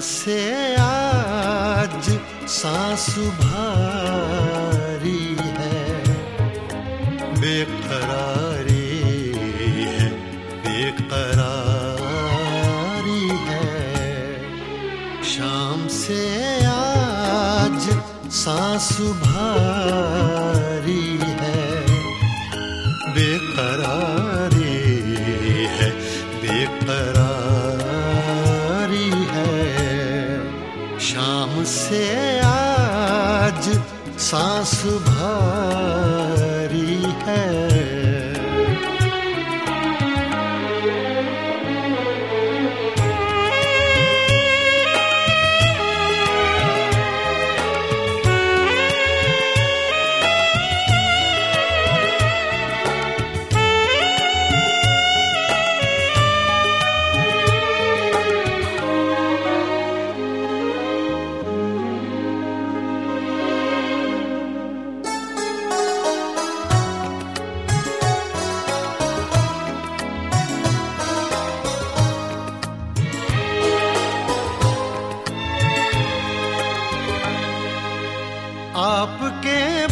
से आज सांस भारी है। बेकरारी है बेकरारी है। शाम से आज सांस भारी है। बेकरारी है, बेकरारी सांस भारी।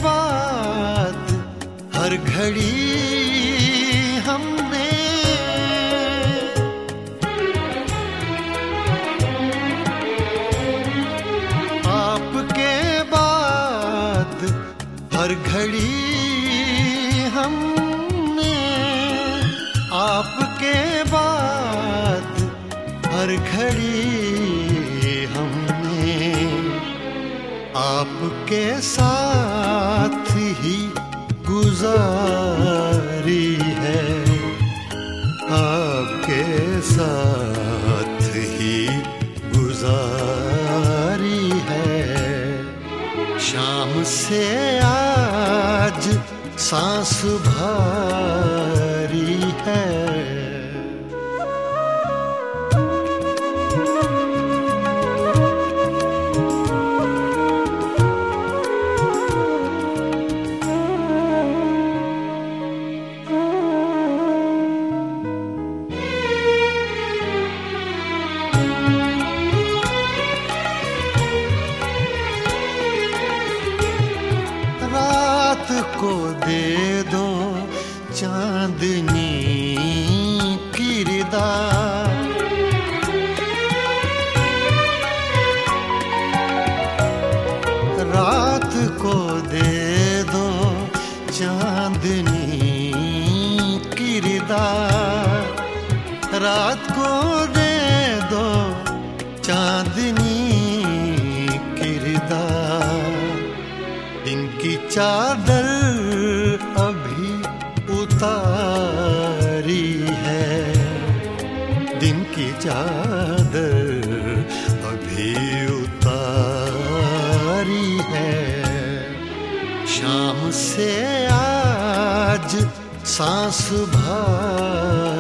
बाद हर घड़ी हमने। आपके बाद, हर घड़ी हमने। आपके बाद, हर घड़ी हमने। आपके साथ गुजारी है आपके साथ ही गुजारी है। शाम से आज सांस भारी दे चांदनी किरदार रात को दे दो चांदनी किरदार रात को दे दो चांदनी किरदार दिन की चादर से आज सांस भारी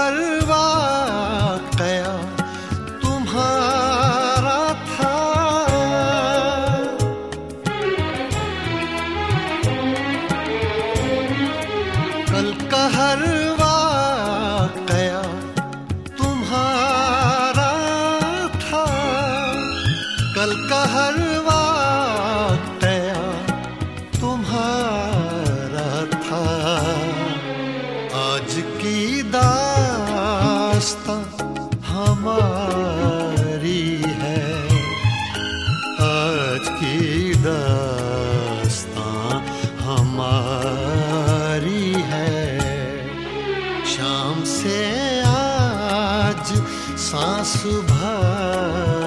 हर आज की हमारी है। शाम से आज सांस भारी